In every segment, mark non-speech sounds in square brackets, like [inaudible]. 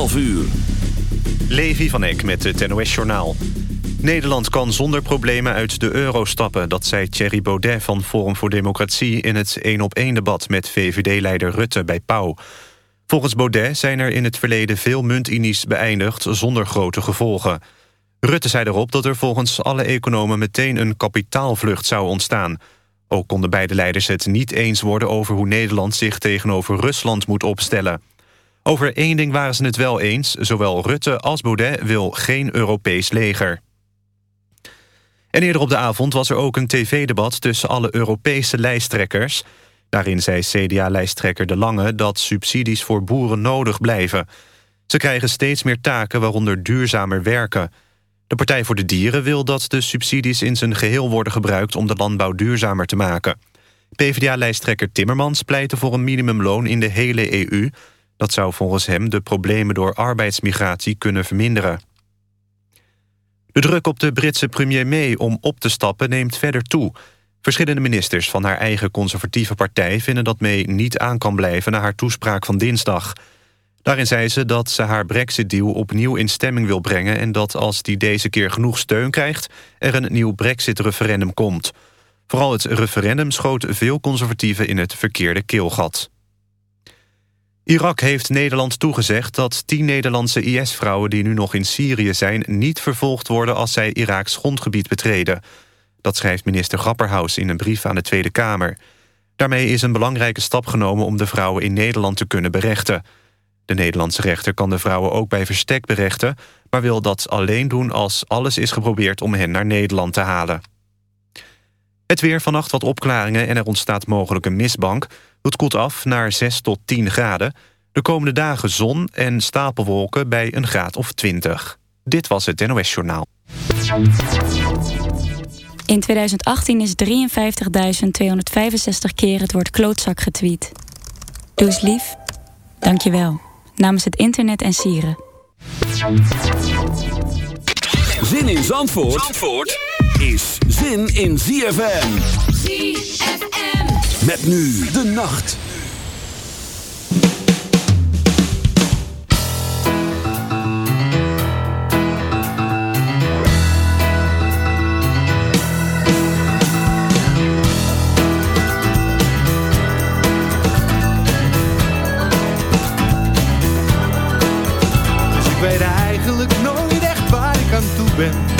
12 uur. Levi van Eck met het NOS-journaal. Nederland kan zonder problemen uit de euro stappen... dat zei Thierry Baudet van Forum voor Democratie... in het 1-op-1-debat met VVD-leider Rutte bij Pauw. Volgens Baudet zijn er in het verleden veel muntinies beëindigd... zonder grote gevolgen. Rutte zei erop dat er volgens alle economen... meteen een kapitaalvlucht zou ontstaan. Ook konden beide leiders het niet eens worden... over hoe Nederland zich tegenover Rusland moet opstellen... Over één ding waren ze het wel eens. Zowel Rutte als Baudet wil geen Europees leger. En eerder op de avond was er ook een tv-debat... tussen alle Europese lijsttrekkers. Daarin zei CDA-lijsttrekker De Lange... dat subsidies voor boeren nodig blijven. Ze krijgen steeds meer taken, waaronder duurzamer werken. De Partij voor de Dieren wil dat de subsidies in zijn geheel worden gebruikt... om de landbouw duurzamer te maken. PvdA-lijsttrekker Timmermans pleitte voor een minimumloon in de hele EU... Dat zou volgens hem de problemen door arbeidsmigratie kunnen verminderen. De druk op de Britse premier May om op te stappen neemt verder toe. Verschillende ministers van haar eigen conservatieve partij... vinden dat May niet aan kan blijven na haar toespraak van dinsdag. Daarin zei ze dat ze haar brexit-deal opnieuw in stemming wil brengen... en dat als die deze keer genoeg steun krijgt... er een nieuw brexit-referendum komt. Vooral het referendum schoot veel conservatieven in het verkeerde keelgat. Irak heeft Nederland toegezegd dat tien Nederlandse IS-vrouwen... die nu nog in Syrië zijn, niet vervolgd worden... als zij Iraaks grondgebied betreden. Dat schrijft minister Grapperhaus in een brief aan de Tweede Kamer. Daarmee is een belangrijke stap genomen... om de vrouwen in Nederland te kunnen berechten. De Nederlandse rechter kan de vrouwen ook bij verstek berechten... maar wil dat alleen doen als alles is geprobeerd om hen naar Nederland te halen. Het weer vannacht wat opklaringen en er ontstaat mogelijk een mistbank... Het koelt af naar 6 tot 10 graden. De komende dagen zon en stapelwolken bij een graad of 20. Dit was het NOS Journaal. In 2018 is 53.265 keer het woord klootzak getweet. Doe eens lief. Dank je wel. Namens het internet en sieren. Zin in Zandvoort, Zandvoort is zin in ZFM. ZFM. Met nu de nacht. Dus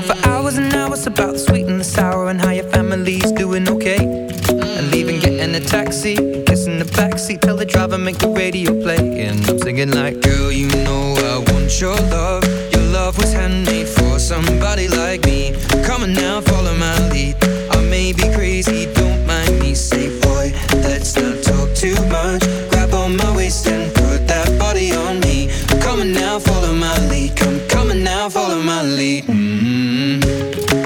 talk for hours and hours about the sweet and the sour and how your family's doing okay. And even getting a taxi, kissing the backseat, tell the driver make the radio play. And I'm singing like, girl, you know I want your love. follow my lead. Mm -hmm.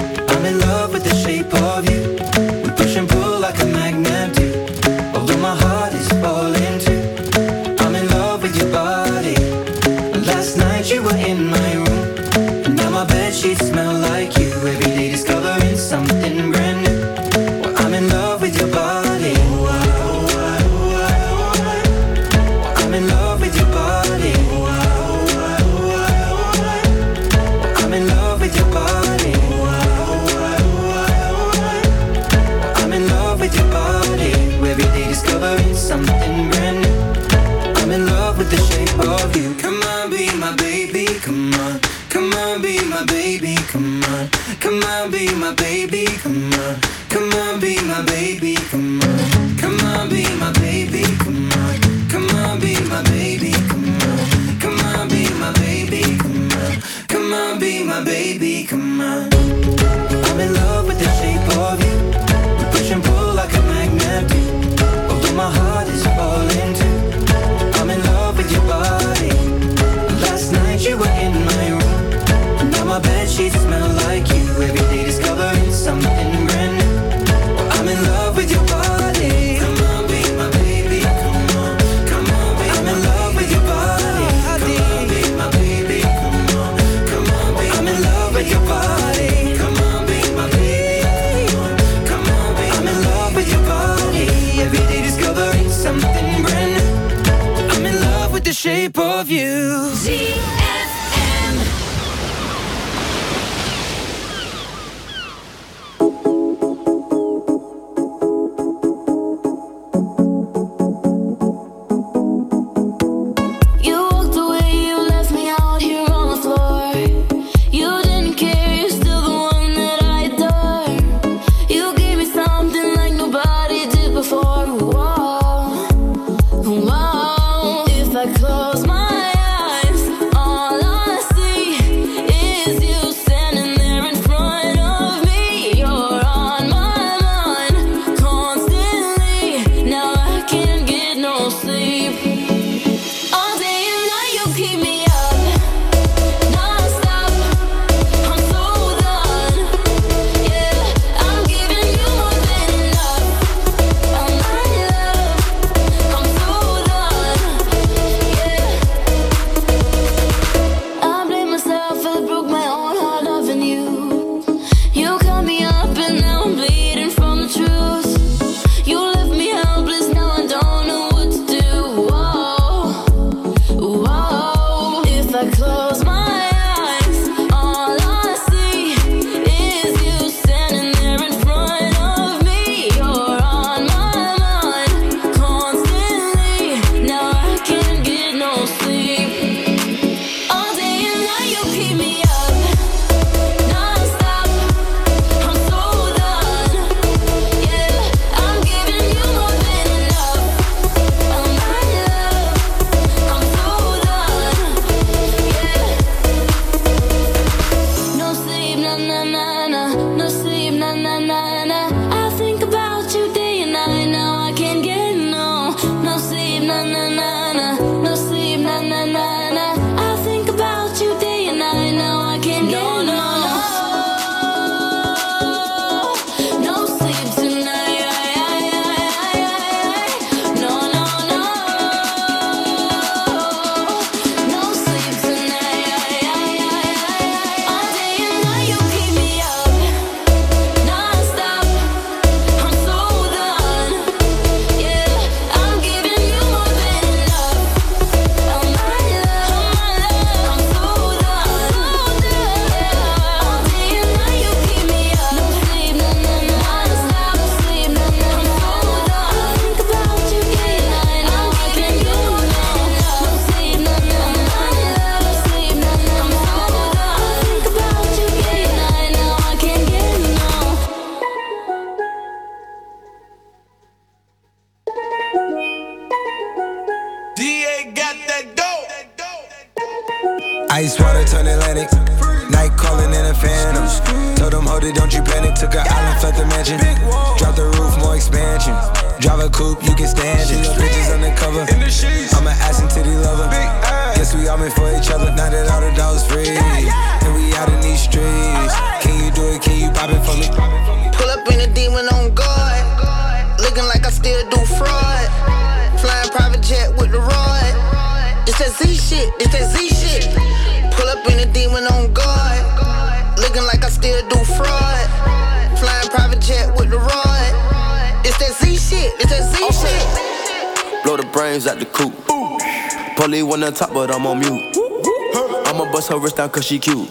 Cause she cute.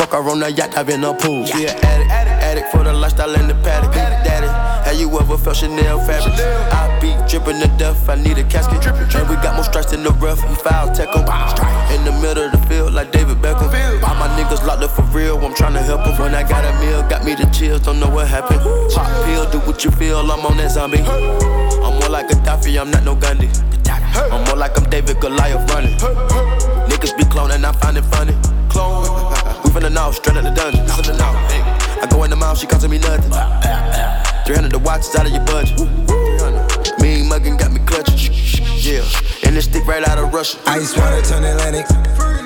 Fuck her on the yacht, I've been a pool. She an addict, addict for the lifestyle in the paddock. Daddy, have you ever felt Chanel fabric? I be dripping to death, I need a casket. And we got more strikes in the rough, we foul tech em. In the middle of the field, like David Beckham. All my niggas locked up for real, I'm tryna help them. When I got a meal, got me the chills, don't know what happened. Pop pill, do what you feel, I'm on that zombie. I'm more like a Gaddafi, I'm not no Gandhi. I'm more like I'm David Goliath running. Niggas be cloning, I find it funny. Clone. [laughs] We finna know, straight out the dungeon. Hey. I go in the mouth, she costing me nothing. [laughs] 300 the watch is out of your budget. Mean muggin' got me clutching. [laughs] Yeah, and this stick right out of Russia. Ice water turn Atlantic.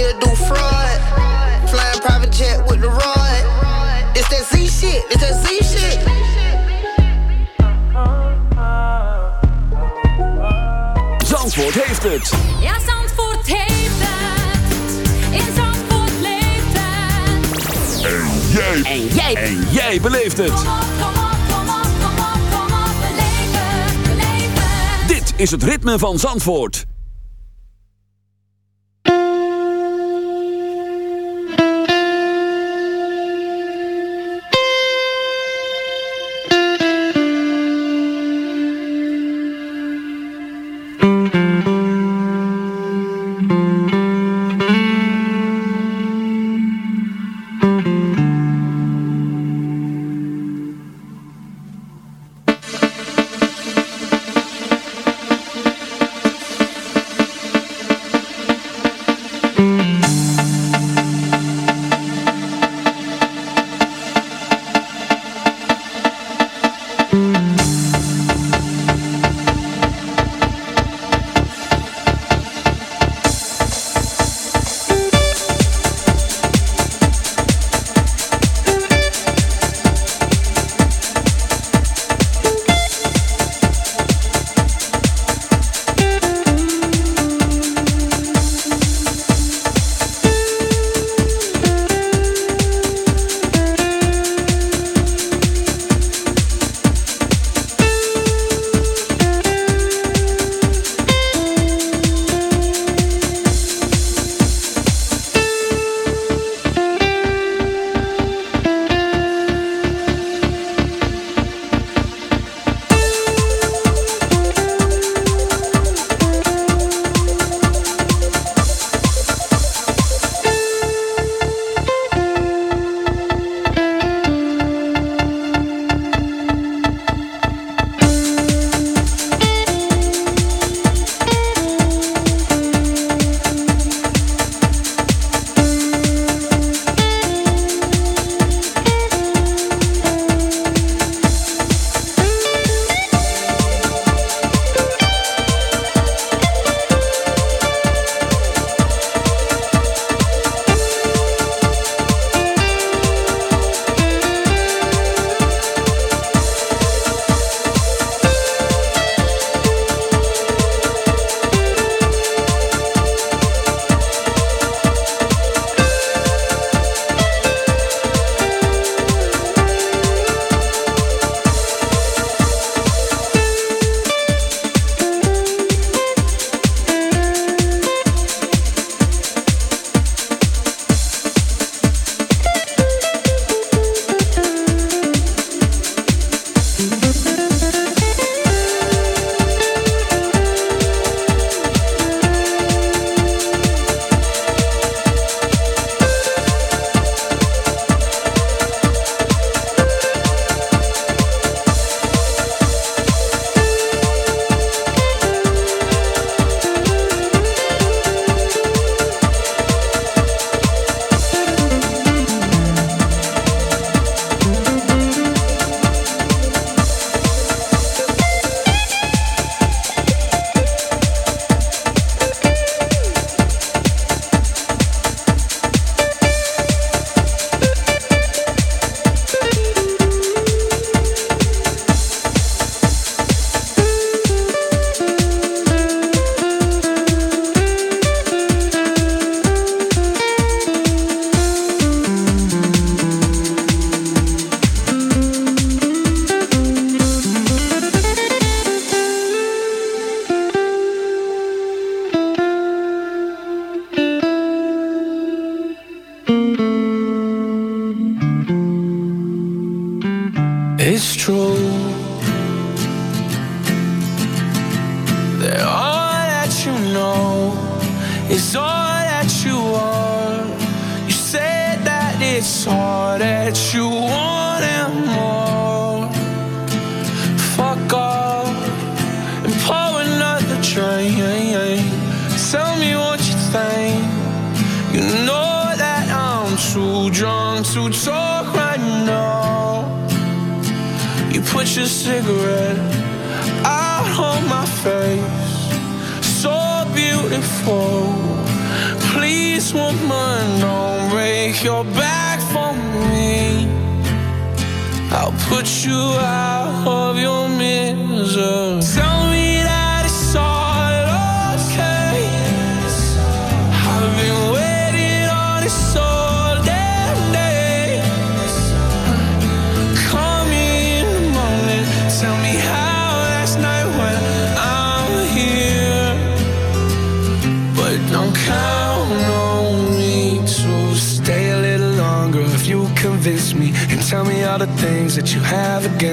still do fraud. Flying private jet with the rod. It's that Z shit, it's that Z shit. Zandvoort heeft het. Ja, Zandvoort heeft het. In Zandvoort leeft het. En jij. En jij. En jij beleeft het. Kom op, kom op, kom op, kom op, kom op. Beleef het, beleef het. Dit is het ritme van Zandvoort.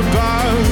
Rise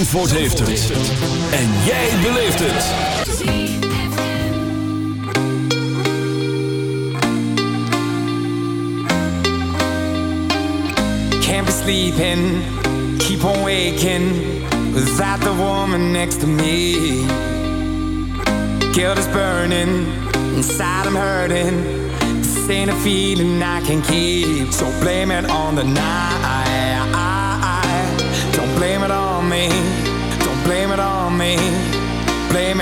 Zandvoort heeft het. En jij beleeft het. Can't be sleeping, keep on waking, without the woman next to me. Guilt is burning, inside I'm hurting, this ain't a feeling I can keep, so blame it on the night.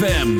ZFM.